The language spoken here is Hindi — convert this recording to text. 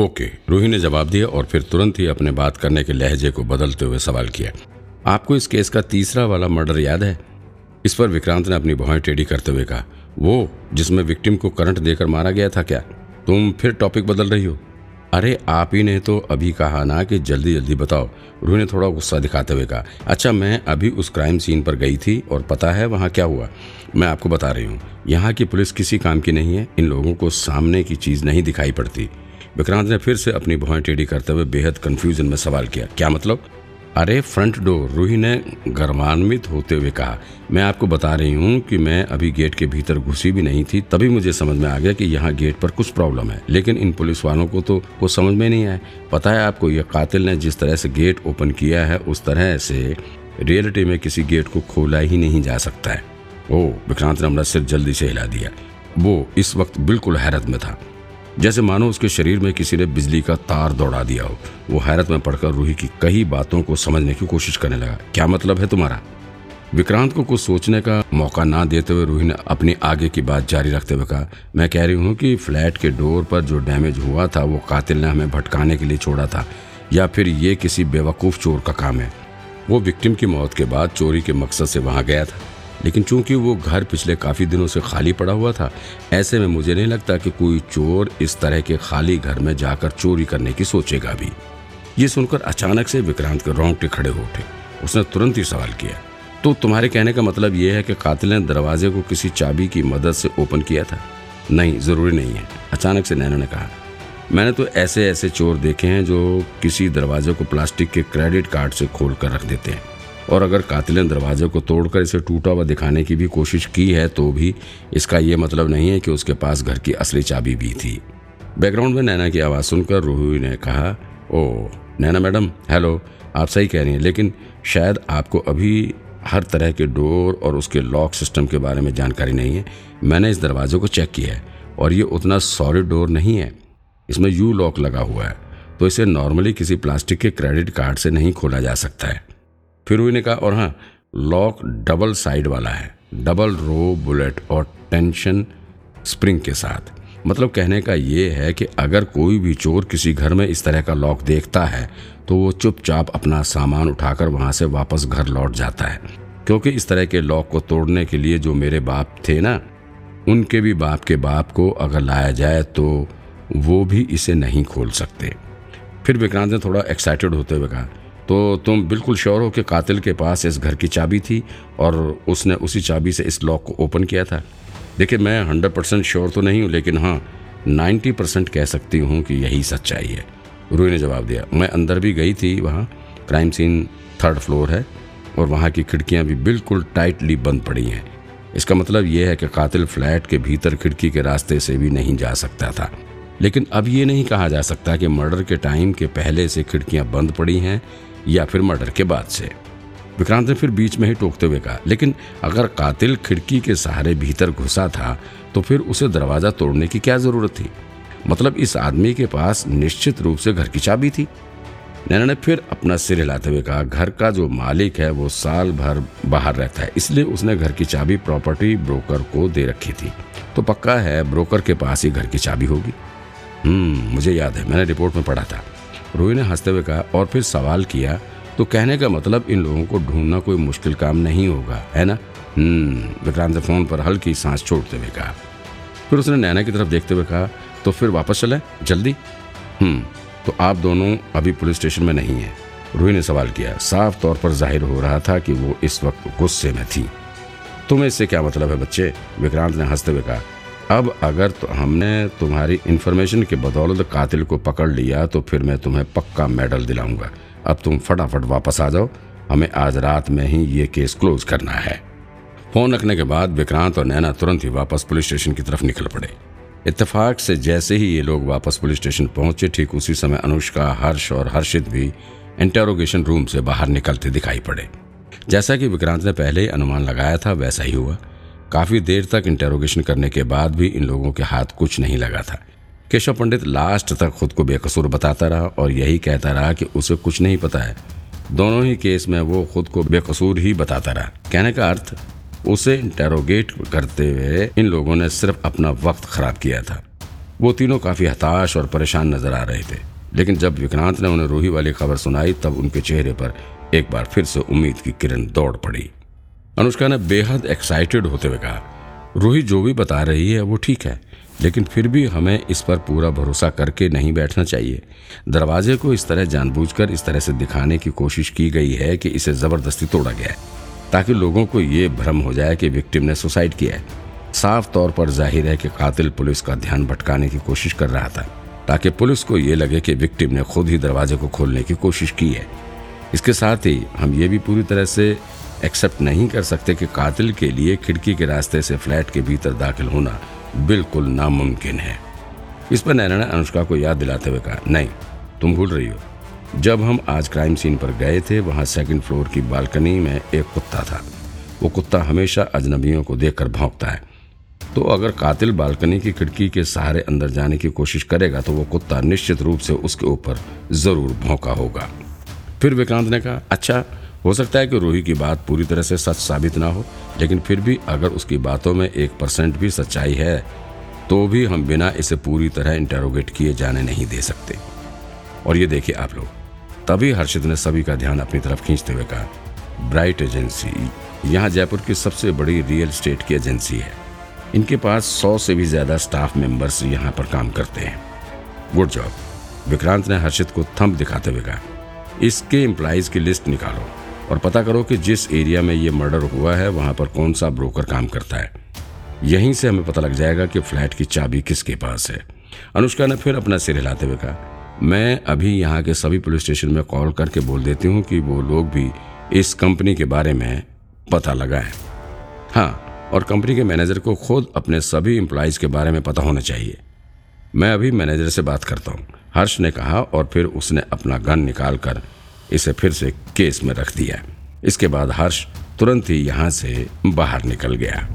ओके, रूही ने जवाब दिया और फिर तुरंत ही अपने बात करने के लहजे को बदलते हुए सवाल किया, आपको इस केस का तीसरा वाला मर्डर याद है? इस पर विक्रांत ने अपनी भौएँ टेढ़ी करते हुए कहा, वो, जिसमें विक्टिम को करंट देकर मारा गया था क्या? तुम फिर टॉपिक बदल रही हो। अरे, आप ही ने तो अभी कहा ना कि जल्दी जल्दी बताओ। रूही ने थोड़ा गुस्सा दिखाते हुए कहा अच्छा मैं अभी उस क्राइम सीन पर गई थी और पता है वहाँ क्या हुआ? मैं आपको बता रही हूँ, यहाँ की पुलिस किसी काम की नहीं है, इन लोगों को सामने की चीज़ नहीं दिखाई पड़ती। विक्रांत ने फिर से अपनी भौएँ टेढ़ी करते हुए बेहद कंफ्यूजन में सवाल किया, क्या मतलब? अरे फ्रंट डोर रूही ने गर्मान्वित होते हुए कहा, मैं आपको बता रही हूँ कि मैं अभी गेट के भीतर घुसी भी नहीं थी, तभी मुझे समझ में आ गया कि यहाँ गेट पर कुछ प्रॉब्लम है। लेकिन इन पुलिस वालों को तो वो समझ में नहीं आया पता है आपको यह कातिल ने जिस तरह से गेट ओपन किया है, उस तरह से रियलिटी में किसी गेट को खोला ही नहीं जा सकता है। ओ विक्रांत ने अपना सिर जल्दी से हिला दिया। वो इस वक्त बिल्कुल हैरत में था। जैसे मानो उसके शरीर में किसी ने बिजली का तार दौड़ा दिया हो। वो हैरत में पड़कर रूही की कई बातों को समझने की कोशिश करने लगा। क्या मतलब है तुम्हारा? विक्रांत को कुछ सोचने का मौका ना देते हुए रूही ने अपनी आगे की बात जारी रखते हुए कहा, मैं कह रही हूँ कि फ्लैट के डोर पर जो डैमेज हुआ था, वो कातिल ने हमें भटकाने के लिए छोड़ा था, या फिर ये किसी बेवकूफ़ चोर का काम है। वो विक्टिम की मौत के बाद चोरी के मकसद से वहाँ गया था। लेकिन चूँकि वो घर पिछले काफ़ी दिनों से खाली पड़ा हुआ था, ऐसे में मुझे नहीं लगता कि कोई चोर इस तरह के खाली घर में जाकर चोरी करने की सोचेगा भी। ये सुनकर अचानक से विक्रांत के रोंगटे खड़े हो उठे। उसने तुरंत ही सवाल किया तो तुम्हारे कहने का मतलब यह है कि कातिल ने दरवाजे को किसी चाबी की मदद से ओपन किया था? नहीं, ज़रूरी नहीं है। अचानक से नैना ने कहा, मैंने तो ऐसे ऐसे चोर देखे हैं जो किसी दरवाजे को प्लास्टिक के क्रेडिट कार्ड से खोल कर रख देते हैं। और अगर कातिल ने दरवाजे को तोड़कर इसे टूटा हुआ दिखाने की भी कोशिश की है तो भी इसका ये मतलब नहीं है कि उसके पास घर की असली चाबी भी थी। बैकग्राउंड में नैना की आवाज़ सुनकर रूही ने कहा, ओ, नैना मैडम, हेलो, आप सही कह रही हैं, लेकिन शायद आपको अभी हर तरह के डोर और उसके लॉक सिस्टम के बारे में जानकारी नहीं है। मैंने इस दरवाजे को चेक किया है और ये उतना सॉलिड डोर नहीं है। इसमें यू लॉक लगा हुआ है तो इसे नॉर्मली किसी प्लास्टिक के क्रेडिट कार्ड से नहीं खोला जा सकता है। फिर हुई ने कहा, और हाँ लॉक डबल साइड वाला है। डबल रो बुलेट और टेंशन स्प्रिंग के साथ। मतलब कहने का ये है कि अगर कोई भी चोर किसी घर में इस तरह का लॉक देखता है तो वो चुपचाप अपना सामान उठाकर वहाँ से वापस घर लौट जाता है। क्योंकि इस तरह के लॉक को तोड़ने के लिए जो मेरे बाप थे ना, उनके भी बाप के बाप को अगर लाया जाए तो वो भी इसे नहीं खोल सकते। फिर विक्रांत ने थोड़ा एक्साइटेड होते हुए कहा तो तुम बिल्कुल श्योर हो कि कातिल के पास इस घर की चाबी थी और उसने उसी चाबी से इस लॉक को ओपन किया था? देखिए, मैं हंड्रेड परसेंट श्योर तो नहीं हूँ, लेकिन हाँ नाइन्टी परसेंट कह सकती हूँ कि यही सच्चाई है। रूही ने जवाब दिया, मैं अंदर भी गई थी वहाँ। क्राइम सीन थर्ड फ्लोर है और वहाँ की खिड़कियाँ भी बिल्कुल टाइटली बंद पड़ी हैं। इसका मतलब यह है कि कातिल फ्लैट के भीतर खिड़की के रास्ते से भी नहीं जा सकता था। लेकिन अब ये नहीं कहा जा सकता कि मर्डर के टाइम के पहले से खिड़कियाँ बंद पड़ी हैं या फिर मर्डर के बाद से। विक्रांत ने फिर बीच में ही टोकते हुए कहा, लेकिन अगर कातिल खिड़की के सहारे भीतर घुसा था तो फिर उसे दरवाज़ा तोड़ने की क्या ज़रूरत थी? मतलब इस आदमी के पास निश्चित रूप से घर की चाबी थी? नैना ने फिर अपना सिर हिलाते हुए कहा, घर का जो मालिक है, वो साल भर बाहर रहता है, इसलिए उसने घर की चाबी प्रॉपर्टी ब्रोकर को दे रखी थी। तो पक्का है ब्रोकर के पास ही घर की चाबी होगी? हम्म मुझे याद है, मैंने रिपोर्ट में पढ़ा था। रोही ने हँसते हुए कहा और फिर सवाल किया तो कहने का मतलब इन लोगों को ढूंढना कोई मुश्किल काम नहीं होगा, है ना? हम्म विक्रांत ने फ़ोन पर हल्की सांस छोड़ते हुए कहा। फिर उसने नैना की तरफ़ देखते हुए कहा तो फिर वापस चले? जल्दी? हम्म तो आप दोनों अभी पुलिस स्टेशन में नहीं है। रूही ने सवाल किया। साफ़ तौर पर ज़ाहिर हो रहा था कि वो इस वक्त गुस्से में थी। तुम्हें इससे क्या मतलब है बच्चे? विक्रांत ने हँसते हुए कहा अब अगर तो हमने तुम्हारी इन्फॉर्मेशन के बदौलत कातिल को पकड़ लिया तो फिर मैं तुम्हें पक्का मेडल दिलाऊँगा। अब तुम फटाफट वापस आ जाओ। हमें आज रात में ही ये केस क्लोज करना है। फ़ोन रखने के बाद विक्रांत और नैना तुरंत ही वापस पुलिस स्टेशन की तरफ़ निकल पड़े। इत्तेफाक से जैसे ही ये लोग वापस पुलिस स्टेशन पहुँचे, ठीक उसी समय अनुष्का, हर्ष और हर्षित भी इंटेरोगेशन रूम से बाहर निकलते दिखाई पड़े। जैसा कि विक्रांत ने पहले ही अनुमान लगाया था, वैसा ही हुआ। काफ़ी देर तक इंटेरोगेशन करने के बाद भी इन लोगों के हाथ कुछ नहीं लगा था। केशव पंडित लास्ट तक खुद को बेकसूर बताता रहा और यही कहता रहा कि उसे कुछ नहीं पता है। दोनों ही केस में वो खुद को बेकसूर ही बताता रहा। कहने का अर्थ, उसे इंटेरोगेट करते हुए इन लोगों ने सिर्फ़ अपना वक्त खराब किया था। वो तीनों काफ़ी हताश और परेशान नज़र आ रहे थे। लेकिन जब विक्रांत ने उन्हें रूही वाली खबर सुनाई, तब उनके चेहरे पर एक बार फिर से उम्मीद की किरण दौड़ पड़ी। अनुष्का ने बेहद एक्साइटेड होते हुए कहा, रूही जो भी बता रही है, वो ठीक है, लेकिन फिर भी हमें इस पर पूरा भरोसा करके नहीं बैठना चाहिए। दरवाजे को इस तरह जानबूझकर इस तरह से दिखाने की कोशिश की गई है कि इसे ज़बरदस्ती तोड़ा गया है, ताकि लोगों को ये भ्रम हो जाए कि विक्टिम ने सुसाइड किया है। साफ़ तौर पर ज़ाहिर है कि कातिल पुलिस का ध्यान भटकाने की कोशिश कर रहा था, ताकि पुलिस को ये लगे कि विक्टिम ने खुद ही दरवाजे को खोलने की कोशिश की है। इसके साथ ही हम ये भी पूरी तरह से एक्सेप्ट नहीं कर सकते कि कातिल के लिए खिड़की के रास्ते से फ्लैट के भीतर दाखिल होना बिल्कुल नामुमकिन है। इस पर नैना ने अनुष्का को याद दिलाते हुए कहा, नहीं, तुम भूल रही हो। जब हम आज क्राइम सीन पर गए थे, वहाँ सेकंड फ्लोर की बालकनी में एक कुत्ता था। वो कुत्ता हमेशा अजनबियों को देखकर भौंकता है। तो अगर कातिल बालकनी की खिड़की के सहारे अंदर जाने की कोशिश करेगा तो वो कुत्ता निश्चित रूप से उसके ऊपर ज़रूर भौंका होगा। फिर विक्रांत ने कहा अच्छा हो सकता है कि रूही की बात पूरी तरह से सच साबित ना हो, लेकिन फिर भी अगर उसकी बातों में एक परसेंट भी सच्चाई है तो भी हम बिना इसे पूरी तरह इंटेरोगेट किए जाने नहीं दे सकते। और ये देखिए आप लोग, तभी हर्षित ने सभी का ध्यान अपनी तरफ़ खींचते हुए कहा ब्राइट एजेंसी यहाँ जयपुर की सबसे बड़ी रियल स्टेट की एजेंसी है। इनके पास सौ से भी ज़्यादा स्टाफ मेंबर्स यहाँ पर काम करते हैं। गुड जॉब विक्रांत ने हर्षित को थंप दिखाते हुए कहा, इसके एम्प्लॉयज़ की लिस्ट निकालो। और पता करो कि जिस एरिया में ये मर्डर हुआ है, वहाँ पर कौन सा ब्रोकर काम करता है। यहीं से हमें पता लग जाएगा कि फ्लैट की चाबी किसके पास है। अनुष्का ने फिर अपना सिर हिलाते हुए कहा, मैं अभी यहाँ के सभी पुलिस स्टेशन में कॉल करके बोल देती हूँ कि वो लोग भी इस कंपनी के बारे में पता लगाएँ। हाँ और कंपनी के मैनेजर को खुद अपने सभी एम्प्लॉयज़ के बारे में पता होना चाहिए। मैं अभी मैनेजर से बात करता हूँ। हर्ष ने कहा और फिर उसने अपना गन निकालकर इसे फिर से केस में रख दिया। इसके बाद हर्ष तुरंत ही यहाँ से बाहर निकल गया।